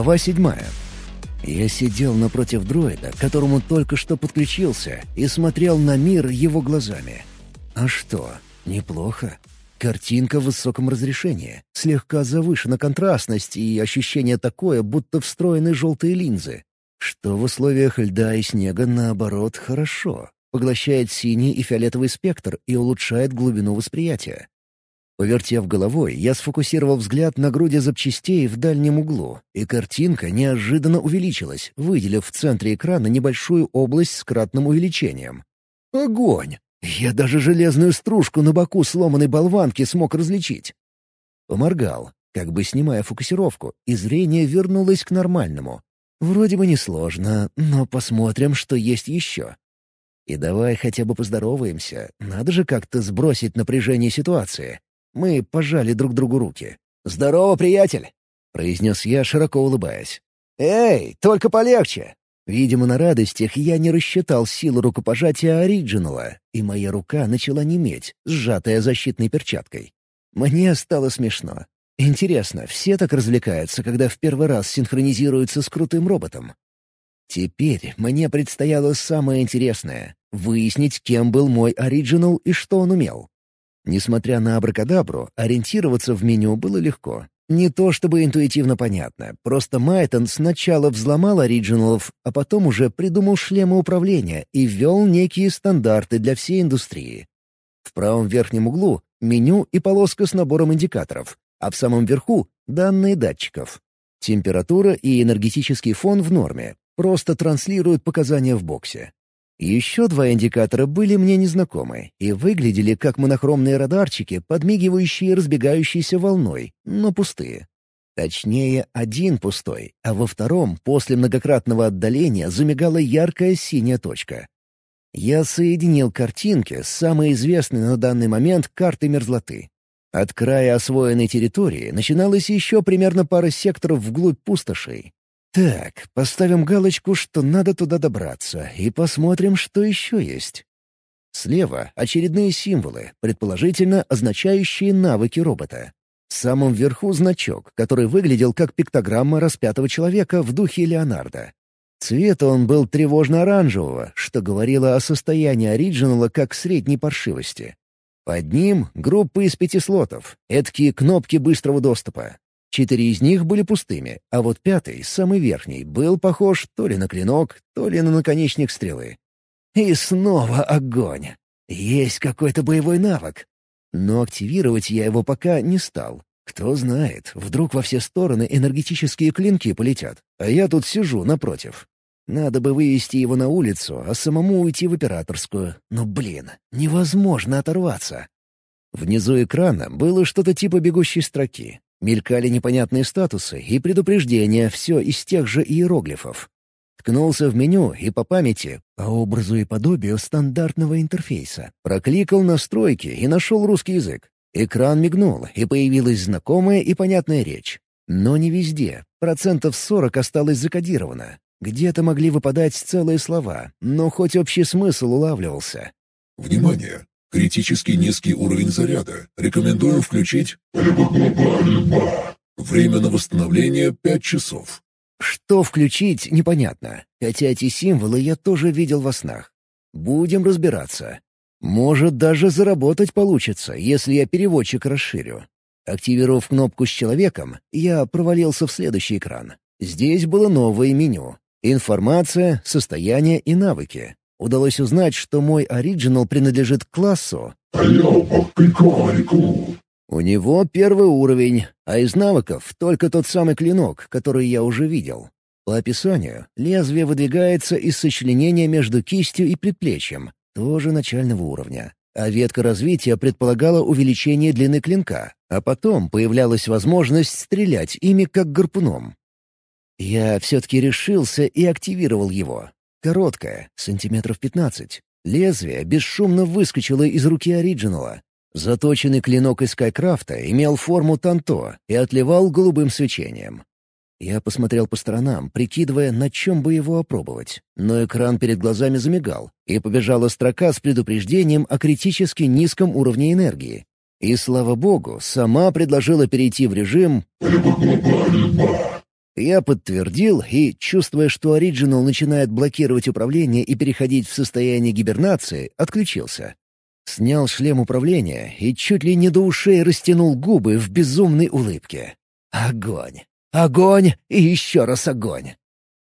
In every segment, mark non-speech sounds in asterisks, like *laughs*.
Глава седьмая. Я сидел напротив дроида, к которому только что подключился, и смотрел на мир его глазами. А что, неплохо. Картинка в высоком разрешении, слегка завышена контрастность и ощущение такое, будто встроены желтые линзы. Что в условиях льда и снега, наоборот, хорошо. Поглощает синий и фиолетовый спектр и улучшает глубину восприятия. Повертев головой, я сфокусировал взгляд на груди запчастей в дальнем углу, и картинка неожиданно увеличилась, выделив в центре экрана небольшую область с кратным увеличением. Огонь! Я даже железную стружку на боку сломанной болванки смог различить. Поморгал, как бы снимая фокусировку, и зрение вернулось к нормальному. Вроде бы несложно, но посмотрим, что есть еще. И давай хотя бы поздороваемся, надо же как-то сбросить напряжение ситуации. Мы пожали друг другу руки. «Здорово, приятель!» — произнес я, широко улыбаясь. «Эй, только полегче! Видимо, на радостях я не рассчитал силу рукопожатия Ориджинала, и моя рука начала неметь, сжатая защитной перчаткой. Мне стало смешно. Интересно, все так развлекаются, когда в первый раз синхронизируются с крутым роботом? Теперь мне предстояло самое интересное — выяснить, кем был мой Ориджинал и что он умел. Несмотря на абракадабру, ориентироваться в меню было легко. Не то чтобы интуитивно понятно, просто Майтон сначала взломал оригиналов, а потом уже придумал шлемы управления и ввел некие стандарты для всей индустрии. В правом верхнем углу — меню и полоска с набором индикаторов, а в самом верху — данные датчиков. Температура и энергетический фон в норме, просто транслируют показания в боксе. Еще два индикатора были мне незнакомы и выглядели как монохромные радарчики, подмигивающие разбегающейся волной, но пустые. Точнее, один пустой, а во втором, после многократного отдаления, замигала яркая синяя точка. Я соединил картинки с самой известной на данный момент картой мерзлоты. От края освоенной территории начиналось еще примерно пара секторов вглубь пустошей, так, поставим галочку, что надо туда добраться, и посмотрим, что еще есть. Слева — очередные символы, предположительно означающие навыки робота. В самом верху значок, который выглядел как пиктограмма распятого человека в духе Леонардо. Цвет он был тревожно-оранжевого, что говорило о состоянии оригинала как средней паршивости. Под ним — группа из пяти слотов, эдакие кнопки быстрого доступа. Четыре из них были пустыми, а вот пятый, самый верхний, был похож то ли на клинок, то ли на наконечник стрелы. И снова огонь. Есть какой-то боевой навык. Но активировать я его пока не стал. Кто знает, вдруг во все стороны энергетические клинки полетят, а я тут сижу напротив. Надо бы вывести его на улицу, а самому уйти в операторскую. Но, блин, невозможно оторваться. Внизу экрана было что-то типа бегущей строки. Мелькали непонятные статусы и предупреждения, все из тех же иероглифов. Ткнулся в меню и по памяти, по образу и подобию стандартного интерфейса, прокликал настройки и нашел русский язык. Экран мигнул, и появилась знакомая и понятная речь. Но не везде. Процентов 40 осталось закодировано. Где-то могли выпадать целые слова, но хоть общий смысл улавливался. «Внимание! Критически низкий уровень заряда. Рекомендую включить... Время на восстановление — пять часов. Что включить, непонятно. Хотя эти символы я тоже видел во снах. Будем разбираться. Может, даже заработать получится, если я переводчик расширю. Активировав кнопку с человеком, я провалился в следующий экран. Здесь было новое меню. Информация, состояние и навыки. Удалось узнать, что мой оригинал принадлежит классу. У него первый уровень, а из навыков только тот самый клинок, который я уже видел. По описанию, лезвие выдвигается из сочленения между кистью и предплечьем, тоже начального уровня. А ветка развития предполагала увеличение длины клинка, а потом появлялась возможность стрелять ими как гарпуном. Я все-таки решился и активировал его. Короткая, сантиметров пятнадцать. Лезвие бесшумно выскочило из руки оригинала. Заточенный клинок из Скайкрафта имел форму танто и отливал голубым свечением. Я посмотрел по сторонам, прикидывая, на чем бы его опробовать. Но экран перед глазами замигал, и побежала строка с предупреждением о критически низком уровне энергии. И, слава богу, сама предложила перейти в режим... Я подтвердил и, чувствуя, что Original начинает блокировать управление и переходить в состояние гибернации, отключился. Снял шлем управления и чуть ли не до ушей растянул губы в безумной улыбке. Огонь! Огонь и еще раз огонь!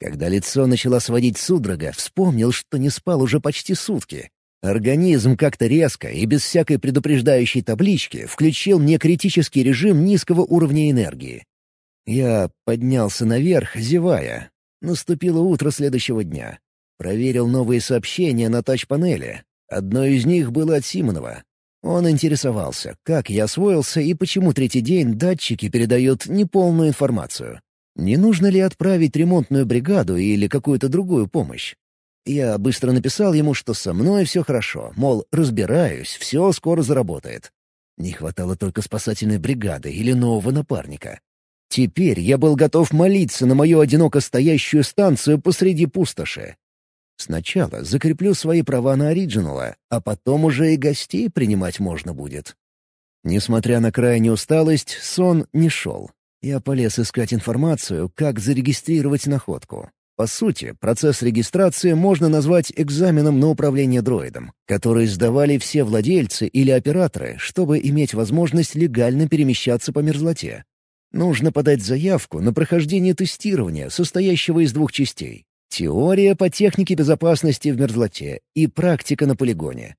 Когда лицо начало сводить судорога, вспомнил, что не спал уже почти сутки. Организм как-то резко и без всякой предупреждающей таблички включил мне критический режим низкого уровня энергии. Я поднялся наверх, зевая. Наступило утро следующего дня. Проверил новые сообщения на тач-панели. Одно из них было от Симонова. Он интересовался, как я освоился и почему третий день датчики передают неполную информацию. Не нужно ли отправить ремонтную бригаду или какую-то другую помощь? Я быстро написал ему, что со мной все хорошо, мол, разбираюсь, все скоро заработает. Не хватало только спасательной бригады или нового напарника. Теперь я был готов молиться на мою одиноко стоящую станцию посреди пустоши. Сначала закреплю свои права на оригинала, а потом уже и гостей принимать можно будет. Несмотря на крайнюю усталость, сон не шел. Я полез искать информацию, как зарегистрировать находку. По сути, процесс регистрации можно назвать экзаменом на управление дроидом, который сдавали все владельцы или операторы, чтобы иметь возможность легально перемещаться по мерзлоте. Нужно подать заявку на прохождение тестирования, состоящего из двух частей Теория по технике безопасности в мерзлоте и практика на полигоне.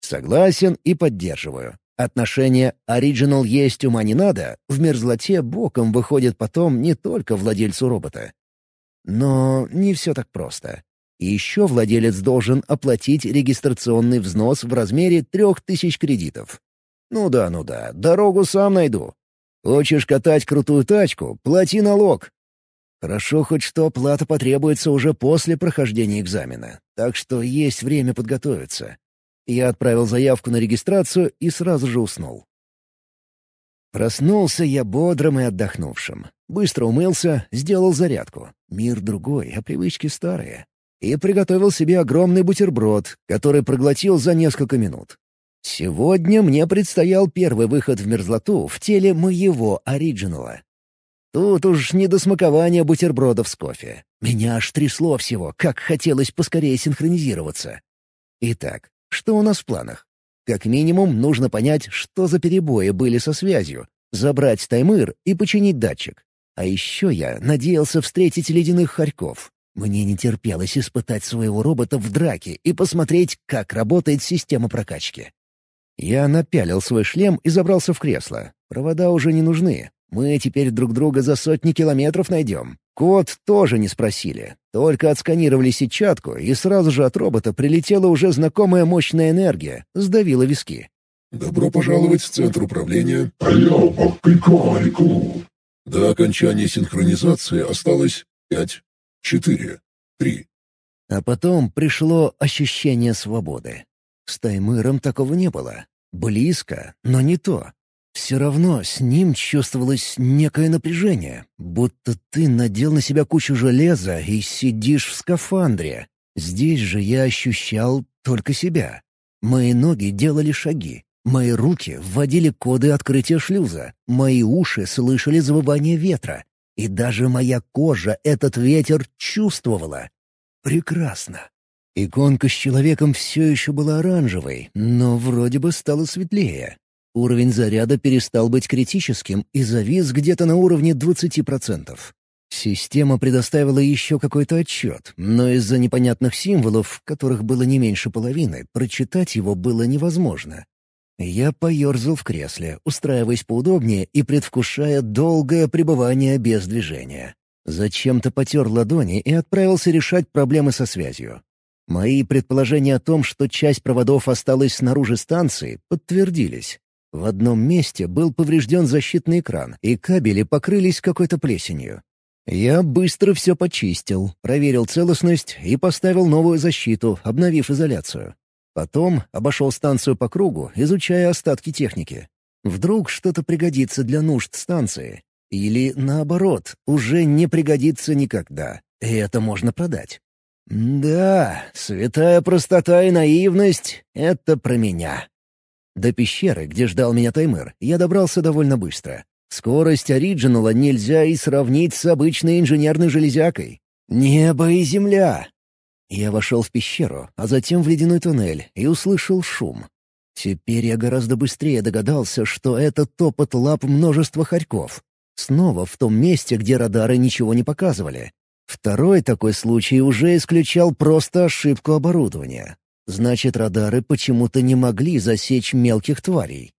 Согласен и поддерживаю. Отношение «оригинал есть, ума не надо» в мерзлоте боком выходит потом не только владельцу робота. Но не все так просто. Еще владелец должен оплатить регистрационный взнос в размере трех тысяч кредитов. Ну да, ну да, дорогу сам найду. Хочешь катать крутую тачку — плати налог, Хорошо хоть что оплата потребуется уже после прохождения экзамена, так что есть время подготовиться. Я отправил заявку на регистрацию и сразу же уснул. Проснулся я бодрым и отдохнувшим. Быстро умылся, сделал зарядку. Мир другой, а привычки старые. И приготовил себе огромный бутерброд, который проглотил за несколько минут. Сегодня мне предстоял первый выход в мерзлоту в теле моего оригинала. Тут уж не до смакования бутербродов с кофе. Меня аж трясло всего, как хотелось поскорее синхронизироваться. Итак, что у нас в планах? Как минимум, нужно понять, что за перебои были со связью, забрать таймыр и починить датчик. А еще я надеялся встретить ледяных хорьков. Мне не терпелось испытать своего робота в драке и посмотреть, как работает система прокачки. Я напялил свой шлем и забрался в кресло. Провода уже не нужны, мы теперь друг друга за сотни километров найдем. Код тоже не спросили. Только отсканировали сетчатку, и сразу же от робота прилетела уже знакомая мощная энергия, сдавила виски. «Добро пожаловать в центр управления До окончания синхронизации осталось пять, четыре, три». А потом пришло ощущение свободы. С Таймыром такого не было. Близко, но не то. Все равно с ним чувствовалось некое напряжение, будто ты надел на себя кучу железа и сидишь в скафандре. Здесь же я ощущал только себя. Мои ноги делали шаги, мои руки вводили коды открытия шлюза, мои уши слышали завывание ветра, и даже моя кожа этот ветер чувствовала. Прекрасно. Иконка с человеком все еще была оранжевой, но вроде бы стала светлее. Уровень заряда перестал быть критическим и завис где-то на уровне 20%. Система предоставила еще какой-то отчет, но из-за непонятных символов, которых было не меньше половины, прочитать его было невозможно. Я поерзал в кресле, устраиваясь поудобнее и предвкушая долгое пребывание без движения. Зачем-то потер ладони и отправился решать проблемы со связью. Мои предположения о том, что часть проводов осталась снаружи станции, подтвердились. В одном месте был поврежден защитный экран, и кабели покрылись какой-то плесенью. Я быстро все почистил, проверил целостность и поставил новую защиту, обновив изоляцию. Потом обошел станцию по кругу, изучая остатки техники. Вдруг что-то пригодится для нужд станции. Или, наоборот, уже не пригодится никогда. И это можно продать. Да, святая простота и наивность — это про меня. До пещеры, где ждал меня Таймыр, я добрался довольно быстро. Скорость оригинала нельзя и сравнить с обычной инженерной железякой. Небо и земля. Я вошел в пещеру, а затем в ледяной туннель и услышал шум. Теперь я гораздо быстрее догадался, что это топот лап множества хорьков. Снова в том месте, где радары ничего не показывали. Второй такой случай уже исключал просто ошибку оборудования. Значит, радары почему-то не могли засечь мелких тварей.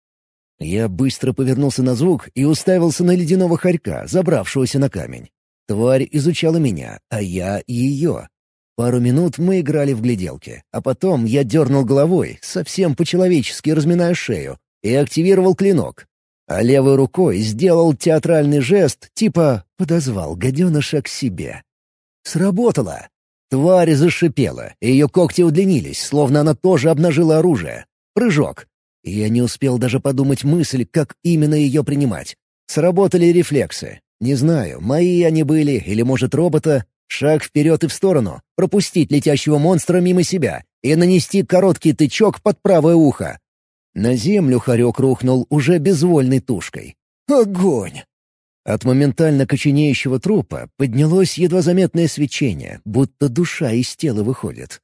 Я быстро повернулся на звук и уставился на ледяного хорька, забравшегося на камень. Тварь изучала меня, а я — ее. Пару минут мы играли в гляделки, а потом я дернул головой, совсем по-человечески разминая шею, и активировал клинок. А левой рукой сделал театральный жест, типа подозвал гаденыша к себе. Сработало! Тварь зашипела, ее когти удлинились, словно она тоже обнажила оружие. Прыжок. Я не успел даже подумать мысль, как именно ее принимать. Сработали рефлексы. Не знаю, мои они были или, может, робота. Шаг вперед и в сторону, пропустить летящего монстра мимо себя и нанести короткий тычок под правое ухо. На землю хорек рухнул уже безвольной тушкой. Огонь! От моментально коченеющего трупа поднялось едва заметное свечение, будто душа из тела выходит.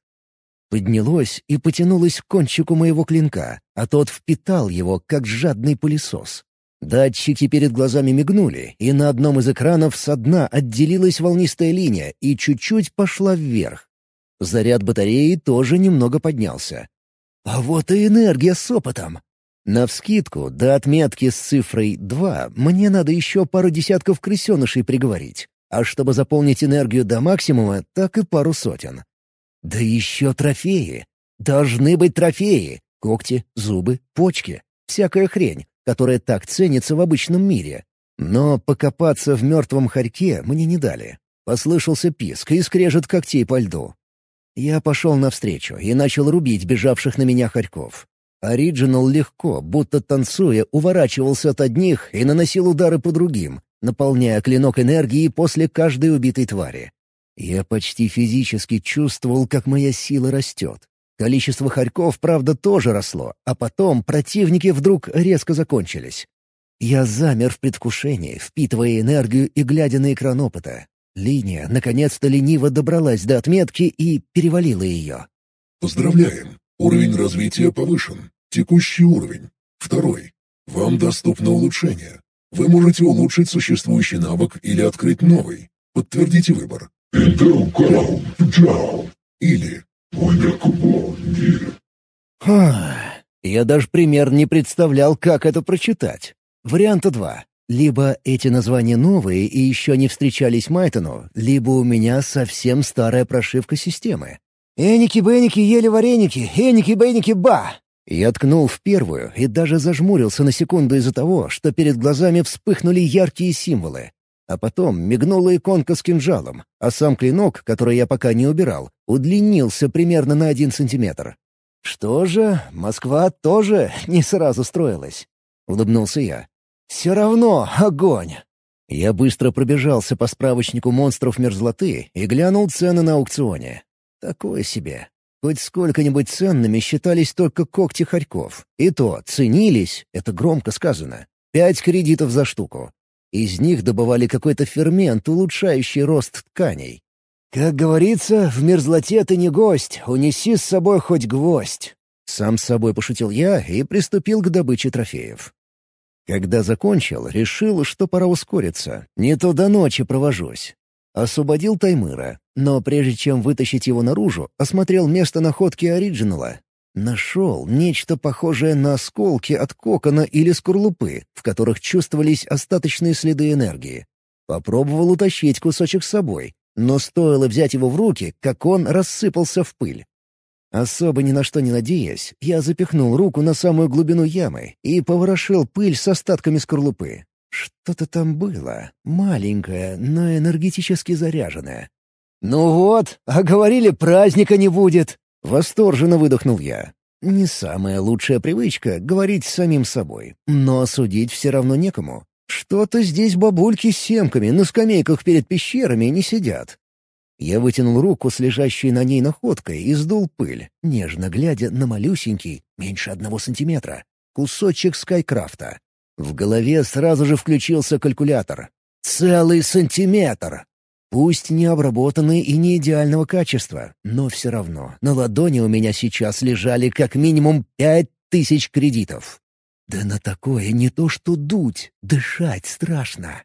Поднялось и потянулось к кончику моего клинка, а тот впитал его, как жадный пылесос. Датчики перед глазами мигнули, и на одном из экранов со дна отделилась волнистая линия и чуть-чуть пошла вверх. Заряд батареи тоже немного поднялся. А вот и энергия с опытом. Навскидку, до отметки с цифрой 2 мне надо еще пару десятков крысенышей приговорить, а чтобы заполнить энергию до максимума, так и пару сотен. Да еще трофеи. Должны быть трофеи. Когти, зубы, почки. Всякая хрень, которая так ценится в обычном мире. Но покопаться в мертвом хорьке мне не дали. Послышался писк и скрежет когтей по льду. Я пошел навстречу и начал рубить бежавших на меня хорьков. Ориджинал легко, будто танцуя, уворачивался от одних и наносил удары по другим, наполняя клинок энергией после каждой убитой твари. Я почти физически чувствовал, как моя сила растет. Количество хорьков, правда, тоже росло, а потом противники вдруг резко закончились. Я замер в предвкушении, впитывая энергию и глядя на экран опыта. Линия наконец-то лениво добралась до отметки и перевалила ее. «Поздравляем! Уровень развития повышен. Текущий уровень. Второй. Вам доступно улучшение. Вы можете улучшить существующий навык или открыть новый. Подтвердите выбор. Или Я даже пример не представлял, как это прочитать. Варианта два. Либо эти названия новые и еще не встречались Майтону, либо у меня совсем старая прошивка системы. «Эники-беники ели вареники, эники-беники ба!» Я ткнул в первую и даже зажмурился на секунду из-за того, что перед глазами вспыхнули яркие символы. А потом мигнула иконка с кинжалом, а сам клинок, который я пока не убирал, удлинился примерно на один сантиметр. «Что же, Москва тоже не сразу строилась», — улыбнулся я. «Все равно огонь!» Я быстро пробежался по справочнику монстров мерзлоты и глянул цены на аукционе. Такое себе. Хоть сколько-нибудь ценными считались только когти хорьков. И то ценились, это громко сказано, пять кредитов за штуку. Из них добывали какой-то фермент, улучшающий рост тканей. «Как говорится, в мерзлоте ты не гость, унеси с собой хоть гвоздь». Сам с собой пошутил я и приступил к добыче трофеев. Когда закончил, решил, что пора ускориться. Не то до ночи провожусь. Освободил Таймыра, но прежде чем вытащить его наружу, осмотрел место находки оригинала. Нашел нечто похожее на осколки от кокона или скорлупы, в которых чувствовались остаточные следы энергии. Попробовал утащить кусочек с собой, но стоило взять его в руки, как он рассыпался в пыль. Особо ни на что не надеясь, я запихнул руку на самую глубину ямы и поворошил пыль с остатками скорлупы. Что-то там было, маленькое, но энергетически заряженное. «Ну вот, а говорили, праздника не будет!» — восторженно выдохнул я. Не самая лучшая привычка — говорить с самим собой, но судить все равно некому. Что-то здесь бабульки с семками на скамейках перед пещерами не сидят. Я вытянул руку с лежащей на ней находкой и сдул пыль, нежно глядя на малюсенький, меньше одного сантиметра, кусочек скайкрафта. В голове сразу же включился калькулятор. Целый сантиметр! Пусть не обработанный и не идеального качества, но все равно на ладони у меня сейчас лежали как минимум пять тысяч кредитов. Да на такое не то что дуть, дышать страшно.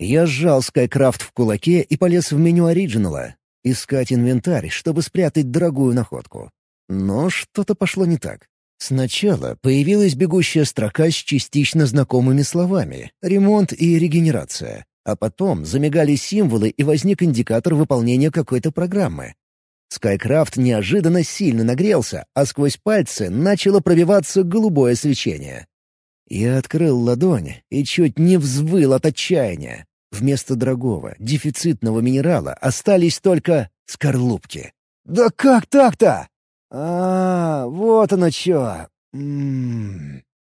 Я сжал Скайкрафт в кулаке и полез в меню оригинала. Искать инвентарь, чтобы спрятать дорогую находку. Но что-то пошло не так. Сначала появилась бегущая строка с частично знакомыми словами «ремонт» и «регенерация», а потом замигали символы и возник индикатор выполнения какой-то программы. Скайкрафт неожиданно сильно нагрелся, а сквозь пальцы начало пробиваться голубое свечение. Я открыл ладонь и чуть не взвыл от отчаяния. Вместо дорогого, дефицитного минерала остались только скорлупки. «Да как так-то?» «А, вот оно чё!»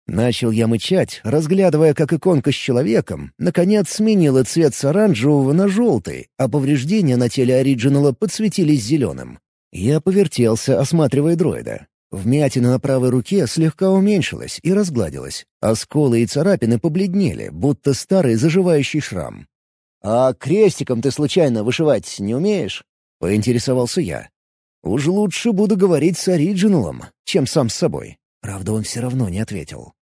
Начал я мычать, разглядывая, как иконка с человеком, наконец сменила цвет с оранжевого на желтый, а повреждения на теле оригинала подсветились зеленым. Я повертелся, осматривая дроида. Вмятина на правой руке слегка уменьшилась и разгладилась, а и царапины побледнели, будто старый заживающий шрам. «А крестиком ты случайно вышивать не умеешь?» — поинтересовался я. «Уж лучше буду говорить с оригиналом, чем сам с собой». Правда, он все равно не ответил.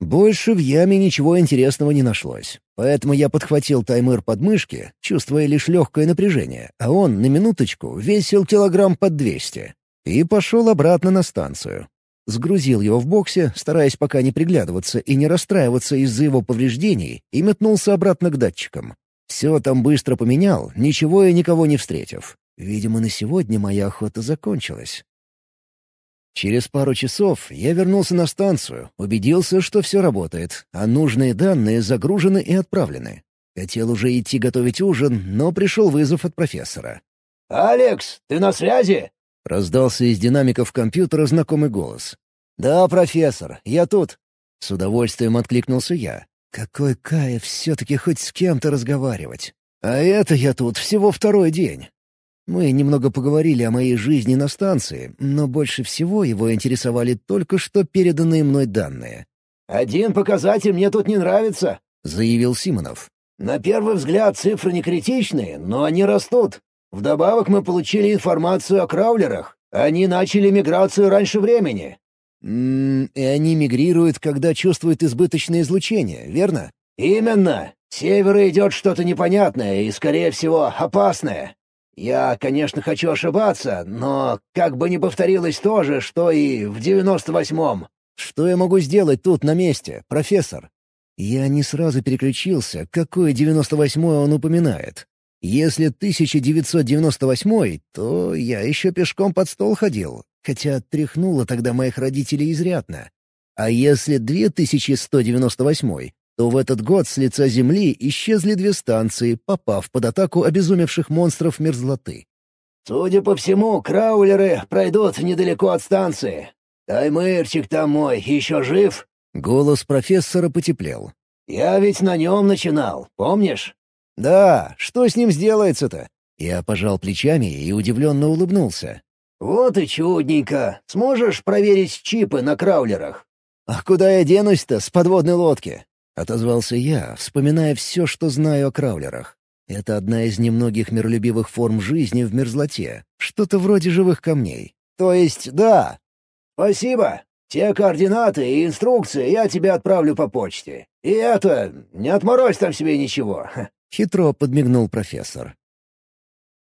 Больше в яме ничего интересного не нашлось, поэтому я подхватил таймер под мышки, чувствуя лишь легкое напряжение, а он, на минуточку, весил килограмм под двести. И пошел обратно на станцию. Сгрузил его в боксе, стараясь пока не приглядываться и не расстраиваться из-за его повреждений, и метнулся обратно к датчикам. Все там быстро поменял, ничего и никого не встретив. Видимо, на сегодня моя охота закончилась. Через пару часов я вернулся на станцию, убедился, что все работает, а нужные данные загружены и отправлены. Хотел уже идти готовить ужин, но пришел вызов от профессора. «Алекс, ты на связи?» — раздался из динамиков компьютера знакомый голос. «Да, профессор, я тут». С удовольствием откликнулся я. «Какой кайф все-таки хоть с кем-то разговаривать. А это я тут всего второй день. Мы немного поговорили о моей жизни на станции, но больше всего его интересовали только что переданные мной данные. «Один показатель мне тут не нравится», — заявил Симонов. «На первый взгляд цифры не критичные, но они растут. Вдобавок мы получили информацию о краулерах. Они начали миграцию раньше времени». «М -м, и они мигрируют, когда чувствуют избыточное излучение, верно?» «Именно. С севера идет что-то непонятное и, скорее всего, опасное. Я, конечно, хочу ошибаться, но как бы не повторилось то же, что и в девяносто восьмом. Что я могу сделать тут на месте, профессор? Я не сразу переключился, какой девяносто восьмой он упоминает. Если 1998, то я еще пешком под стол ходил, хотя тряхнуло тогда моих родителей изрядно. А если 2198, то в этот год с лица Земли исчезли две станции, попав под атаку обезумевших монстров мерзлоты. «Судя по всему, краулеры пройдут недалеко от станции. Таймырчик там мой еще жив?» Голос профессора потеплел. «Я ведь на нем начинал, помнишь?» «Да, что с ним сделается-то?» Я пожал плечами и удивленно улыбнулся. «Вот и чудненько. Сможешь проверить чипы на краулерах?» «А куда я денусь-то с подводной лодки? — отозвался я, вспоминая все, что знаю о краулерах. Это одна из немногих миролюбивых форм жизни в мерзлоте. Что-то вроде живых камней. То есть, да. «Спасибо. Те координаты и инструкции я тебе отправлю по почте. И это, не отморозь там себе ничего». *laughs* Хитро подмигнул профессор.